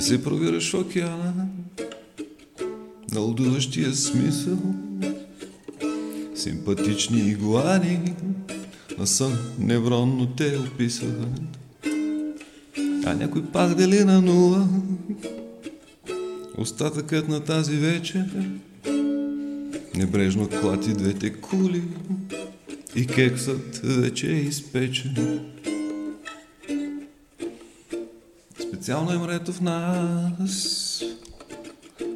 се провираш в океана. На лудуващия смисъл. Симпатични игуани. На сън невронно те описват. А някой пак дели на нула? Остатъкът на тази вечер. Небрежно клати двете кули. И кексът вече е изпечен Специално е мрето в нас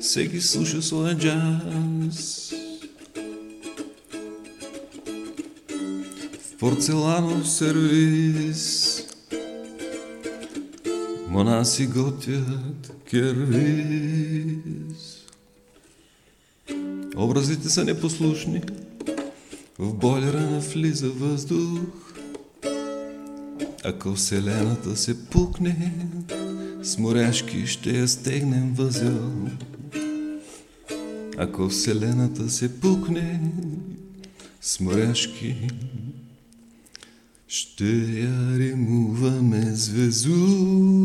Всеки слуша своя джаз В порцеланов сервис Монаси готвят кервиз. Образите са непослушни, в бойлера навлиза въздух. Ако Вселената се пукне, с моряшки ще я стегнем възел. Ако Вселената се пукне, с моряшки ще я римуваме с везу.